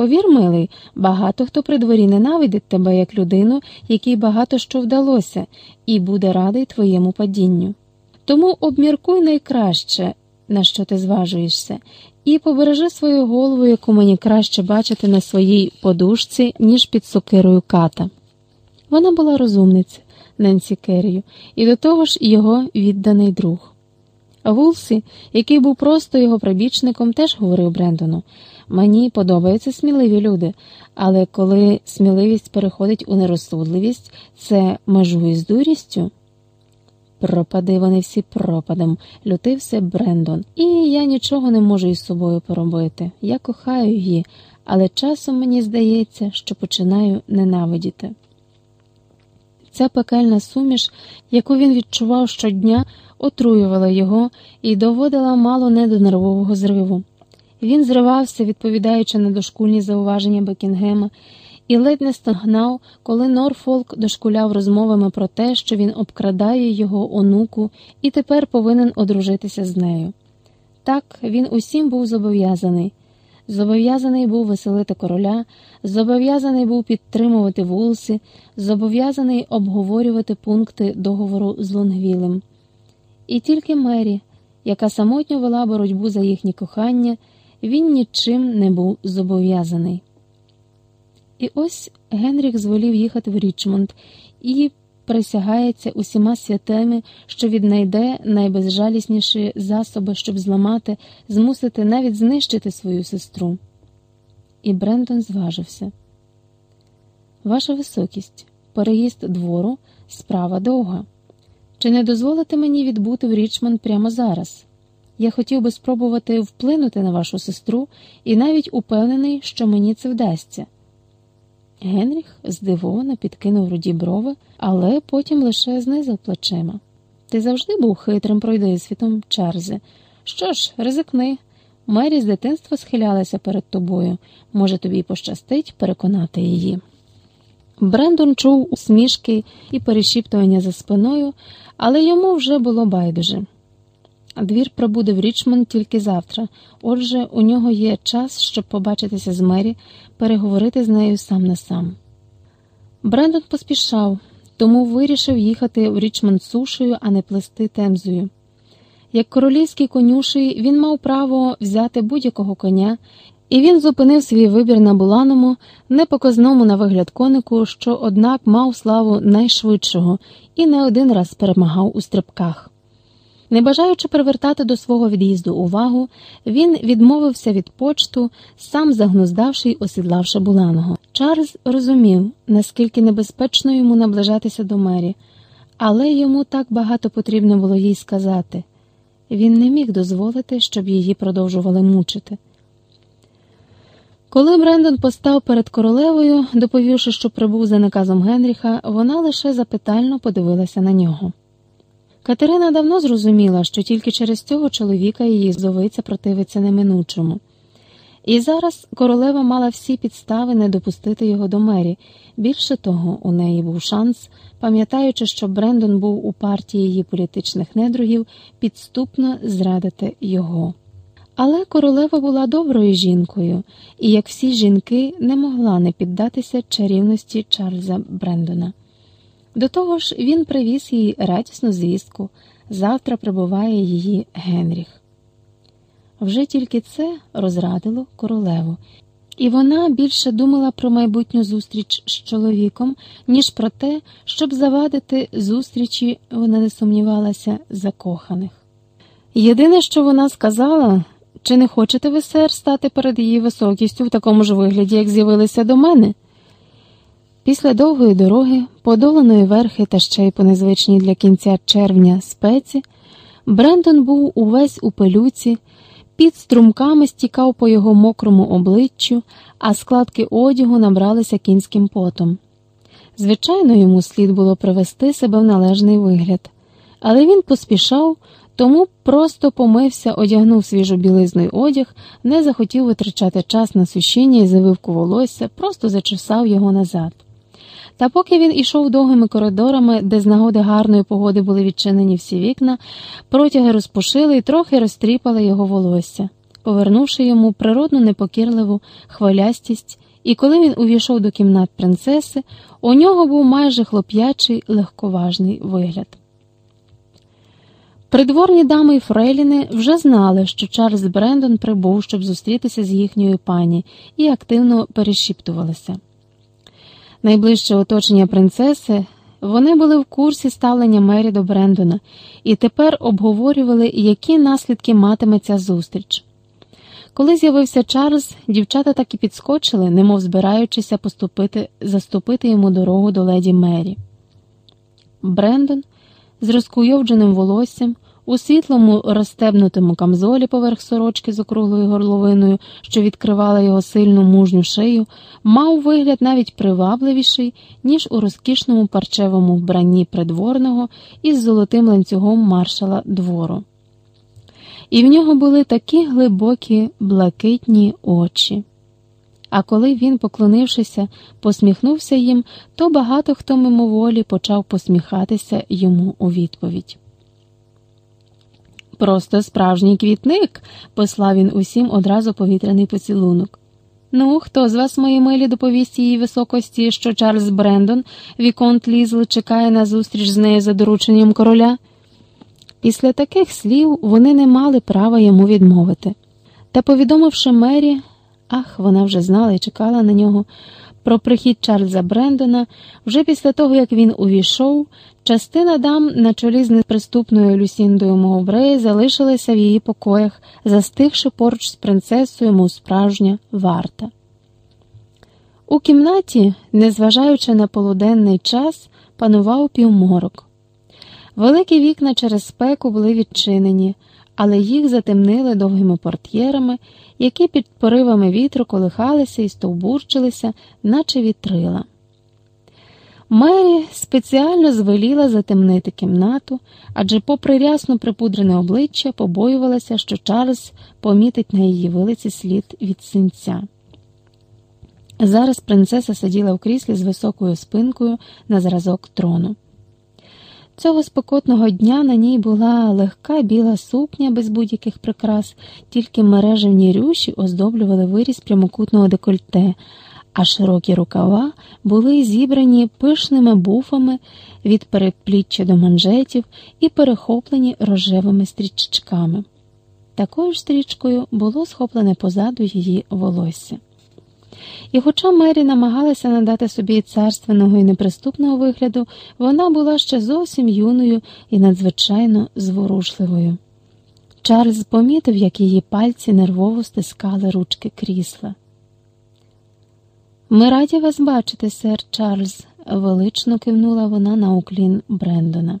Повір, милий, багато хто при дворі ненавидить тебе як людину, якій багато що вдалося, і буде радий твоєму падінню. Тому обміркуй найкраще, на що ти зважуєшся, і побережи свою голову, яку мені краще бачити на своїй подушці, ніж під сокирою ката. Вона була розумниця Ненсі Керрію, і до того ж його відданий друг. Вулсі, який був просто його прибічником, теж говорив Брендону мені подобаються сміливі люди, але коли сміливість переходить у нерозсудливість, це межує з дурістю. Пропади вони всі пропадом, лютився Брендон, і я нічого не можу із собою поробити. Я кохаю її, але часом мені здається, що починаю ненавидіти. Ця пекельна суміш, яку він відчував щодня, отруювала його і доводила мало не до нервового зриву. Він зривався, відповідаючи на дошкульні зауваження Бекінгема, і ледь не стогнав, коли Норфолк дошкуляв розмовами про те, що він обкрадає його онуку і тепер повинен одружитися з нею. Так, він усім був зобов'язаний. Зобов'язаний був веселити короля, зобов'язаний був підтримувати вулси, зобов'язаний обговорювати пункти договору з Лонгвілем. І тільки Мері, яка самотньо вела боротьбу за їхнє кохання, він нічим не був зобов'язаний. І ось Генріх зволів їхати в Річмонд і присягається усіма святими, що віднайде найбезжалісніші засоби, щоб зламати, змусити навіть знищити свою сестру. І Брендон зважився. Ваша високість, переїзд двору, справа довга. Чи не дозволите мені відбути в Річмонд прямо зараз? Я хотів би спробувати вплинути на вашу сестру і навіть упевнений, що мені це вдасться. Генріх здивовано підкинув руді брови, але потім лише знизив плечима. Ти завжди був хитрим пройдисвітом, Чарльзе. Що ж, ризикни. Мері з дитинства схилялася перед тобою. Може, тобі пощастить переконати її. Брендон чув усмішки і перешіптування за спиною, але йому вже було байдуже. Двір прибуде в Річмонд тільки завтра, отже, у нього є час, щоб побачитися з Мері, переговорити з нею сам на сам. Брендон поспішав, тому вирішив їхати в Річмонд сушею, а не плести темзою. Як королівський конюший, він мав право взяти будь-якого коня, і він зупинив свій вибір на буланому, непоказному на вигляд конику, що, однак, мав славу найшвидшого і не один раз перемагав у стрибках. Не бажаючи привертати до свого від'їзду увагу, він відмовився від почту, сам загнуздавши й осідлавши буланого. Чарльз розумів, наскільки небезпечно йому наближатися до мері, але йому так багато потрібно було їй сказати. Він не міг дозволити, щоб її продовжували мучити. Коли Брендон постав перед королевою, доповівши, що прибув за наказом Генріха, вона лише запитально подивилася на нього. Катерина давно зрозуміла, що тільки через цього чоловіка її зовиця противиться неминучому. І зараз королева мала всі підстави не допустити його до мері. Більше того, у неї був шанс, пам'ятаючи, що Брендон був у партії її політичних недругів, підступно зрадити його. Але королева була доброю жінкою, і, як всі жінки, не могла не піддатися чарівності Чарльза Брендона. До того ж, він привіз їй радісну звістку завтра прибуває її Генріх. Вже тільки це розрадило королеву, і вона більше думала про майбутню зустріч з чоловіком, ніж про те, щоб завадити зустрічі, вона не сумнівалася, закоханих. Єдине, що вона сказала, чи не хочете ви, сер, стати перед її високістю в такому ж вигляді, як з'явилися до мене? Після довгої дороги, подоланої верхи та ще й по незвичній для кінця червня спеці, Брендон був увесь у пилюці, під струмками стікав по його мокрому обличчю, а складки одягу набралися кінським потом. Звичайно, йому слід було привести себе в належний вигляд, але він поспішав, тому просто помився, одягнув свіжу білизний одяг, не захотів витрачати час на сушіння і завивку волосся, просто зачесав його назад. Та поки він ішов довгими коридорами, де з нагоди гарної погоди були відчинені всі вікна, протяги розпушили і трохи розтріпали його волосся. повернувши йому природну непокірливу хвилястість, і коли він увійшов до кімнат принцеси, у нього був майже хлоп'ячий легковажний вигляд. Придворні дами і Фрейліни вже знали, що Чарльз Брендон прибув, щоб зустрітися з їхньою пані, і активно перешіптувалися. Найближче оточення принцеси вони були в курсі ставлення Мері до Брендона і тепер обговорювали, які наслідки матиме ця зустріч. Коли з'явився Чарльз, дівчата так і підскочили, немов збираючися поступити, заступити йому дорогу до леді Мері. Брендон з розкуйовдженим волоссям, у світлому розстебнутому камзолі поверх сорочки з округлою горловиною, що відкривала його сильну мужню шию, мав вигляд навіть привабливіший, ніж у розкішному парчевому вбранні придворного із золотим ланцюгом маршала двору. І в нього були такі глибокі блакитні очі. А коли він, поклонившися, посміхнувся їм, то багато хто мимоволі почав посміхатися йому у відповідь. Просто справжній квітник, послав він усім одразу повітряний поцілунок. Ну, хто з вас, мої милі, доповість її високості, що Чарльз Брендон, Віконт Лізл, чекає на зустріч з нею за дорученням короля? Після таких слів вони не мали права йому відмовити. Та, повідомивши Мері, ах, вона вже знала і чекала на нього, про прихід Чарльза Брендона, вже після того, як він увійшов, частина дам на чолі з неприступною Люсіндою Моубреї залишилася в її покоях, застигши поруч з принцесою, мов справжня варта. У кімнаті, незважаючи на полуденний час, панував півморок. Великі вікна через спеку були відчинені, але їх затемнили довгими портьєрами, які під поривами вітру колихалися і стовбурчилися, наче вітрила. Мері спеціально звеліла затемнити кімнату, адже, попри рясно припудрене обличчя, побоювалася, що Чарльз помітить на її вилиці слід від синця. Зараз принцеса сиділа в кріслі з високою спинкою на зразок трону. Цього спекотного дня на ній була легка біла сукня без будь-яких прикрас, тільки мережевні рюші оздоблювали виріз прямокутного декольте, а широкі рукава були зібрані пишними буфами від перепліччя до манжетів і перехоплені рожевими стрічками. Такою ж стрічкою було схоплене позаду її волосся. І, хоча Мері намагалася надати собі царственного і неприступного вигляду, вона була ще зовсім юною і надзвичайно зворушливою. Чарльз помітив, як її пальці нервово стискали ручки крісла. Ми раді вас бачити, сер Чарльз, велично кивнула вона на уклін Брендона.